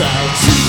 out.